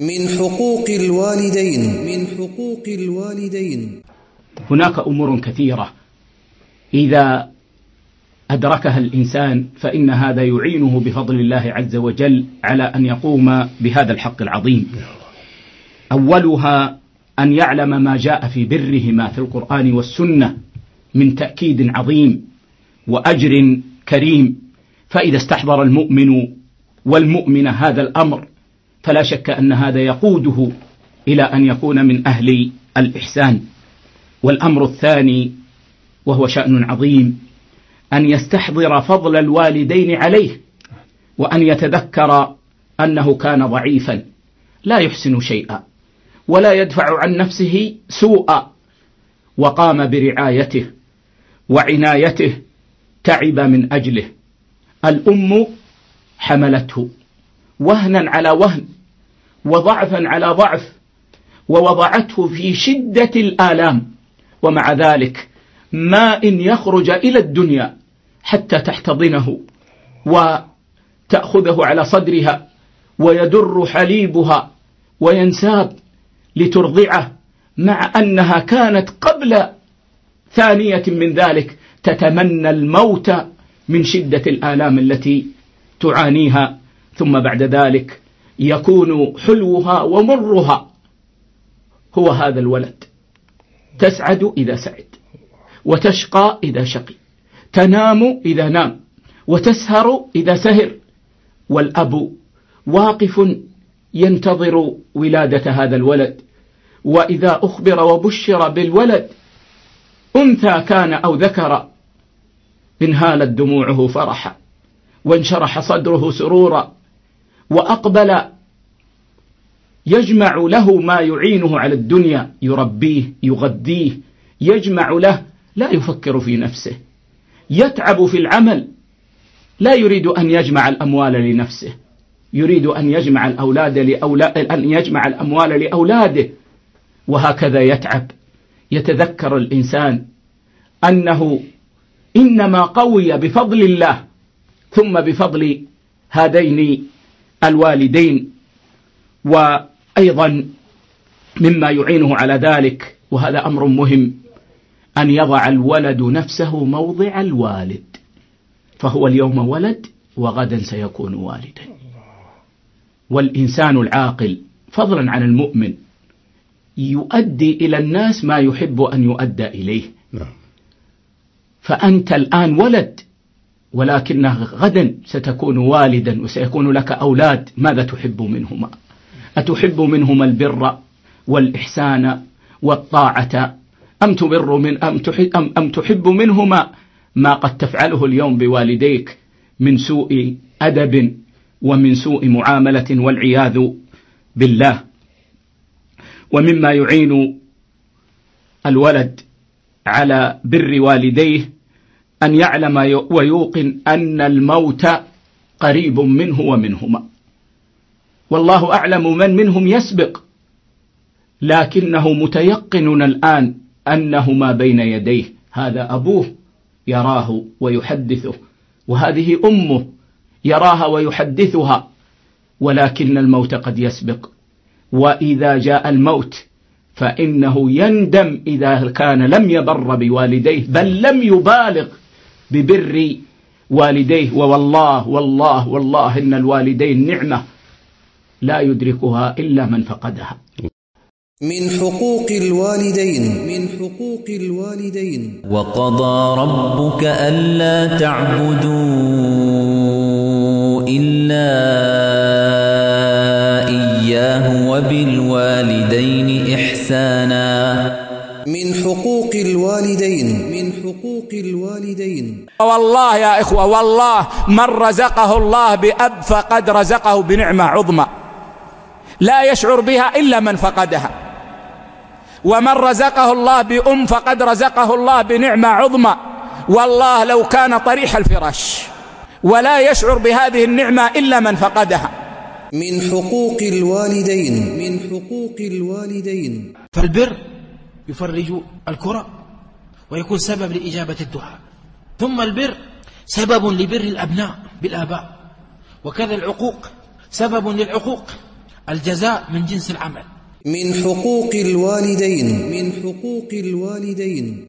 من حقوق الوالدين. من حقوق الوالدين. هناك أمور كثيرة. إذا أدركها الإنسان فإن هذا يعينه بفضل الله عز وجل على أن يقوم بهذا الحق العظيم. أولها أن يعلم ما جاء في برهما في القرآن والسنة من تأكيد عظيم وأجر كريم. فإذا استحضر المؤمن والمؤمن هذا الأمر فلا شك أن هذا يقوده إلى أن يكون من أهل الإحسان. والأمر الثاني وهو شأن عظيم أن يستحضر فضل الوالدين عليه وأن يتذكر أنه كان ضعيفا لا يحسن شيئا ولا يدفع عن نفسه سوءا وقام برعايته وعنايته تعب من أجله. الأم حملته. وهنا على وهن وضعفا على ضعف ووضعته في شدة الآلام ومع ذلك ما إن يخرج إلى الدنيا حتى تحتضنه وتأخذه على صدرها ويدر حليبها وينساب لترضعه مع أنها كانت قبل ثانية من ذلك تتمنى الموت من شدة الآلام التي تعانيها ثم بعد ذلك يكون حلوها ومرها. هو هذا الولد. تسعد إذا سعد وتشقى إذا شقي تنام إذا نام وتسهر إذا سهر. والأب واقف ينتظر ولادة هذا الولد وإذا أخبر وبشر بالولد أنثى كان أو ذكر انهالت دموعه فرحا وانشرح صدره سرورا. وأقبل يجمع له ما يعينه على الدنيا يربيه يغذيه يجمع له لا يفكر في نفسه. يتعب في العمل لا يريد أن يجمع الأموال لنفسه. يريد أن يجمع الأولاد لأولاد أن يجمع الأموال لأولاده. وهكذا يتعب. يتذكر الإنسان أنه إنما قوي بفضل الله ثم بفضل هذين الوالدين وأيضا مما يعينه على ذلك وهذا أمر مهم أن يضع الولد نفسه موضع الوالد فهو اليوم ولد وغدا سيكون والدا. والإنسان العاقل فضلا عن المؤمن يؤدي إلى الناس ما يحب أن يؤدى إليه. نعم. فأنت الآن ولد ولكنه غدا ستكون والدا وسيكون لك أولاد. ماذا تحب منهما؟ أتحب منهما البر والإحسان والطاعة أم تبر من أم تحب, أم, أم تحب منهما ما قد تفعله اليوم بوالديك من سوء أدب ومن سوء معاملة والعياذ بالله. ومما يعين الولد على بر والديه أن يعلم ويوقن أن الموت قريب منه ومنهما. والله أعلم من منهم يسبق لكنه متيقن الآن أنه ما بين يديه. هذا أبوه يراه ويحدثه وهذه أمه يراها ويحدثها ولكن الموت قد يسبق. وإذا جاء الموت فإنه يندم إذا كان لم يبر بوالديه بل لم يبالغ ببر والديه ووالله والله والله إن الوالدين نعمة. لا يدركها إلا من فقدها. من حقوق الوالدين. من حقوق الوالدين. وقضى ربك ألا تعبدوا إلا إياه وبالوالدين إحسانا. من حقوق الوالدين. من حقوق الوالدين. والله يا إخوة والله من رزقه الله بأب فقد رزقه بنعمة عظمى. لا يشعر بها إلا من فقدها. ومن رزقه الله بأم فقد رزقه الله بنعمة عظمى. والله لو كان طريح الفراش. ولا يشعر بهذه النعمة إلا من فقدها. من حقوق الوالدين. من حقوق الوالدين. فالبر يفرج الكرة ويكون سبب لإجابة الدعاء. ثم البر سبب لبر الأبناء بالآباء. وكذا العقوق سبب للعقوق الجزاء من جنس العمل. من حقوق الوالدين. من حقوق الوالدين.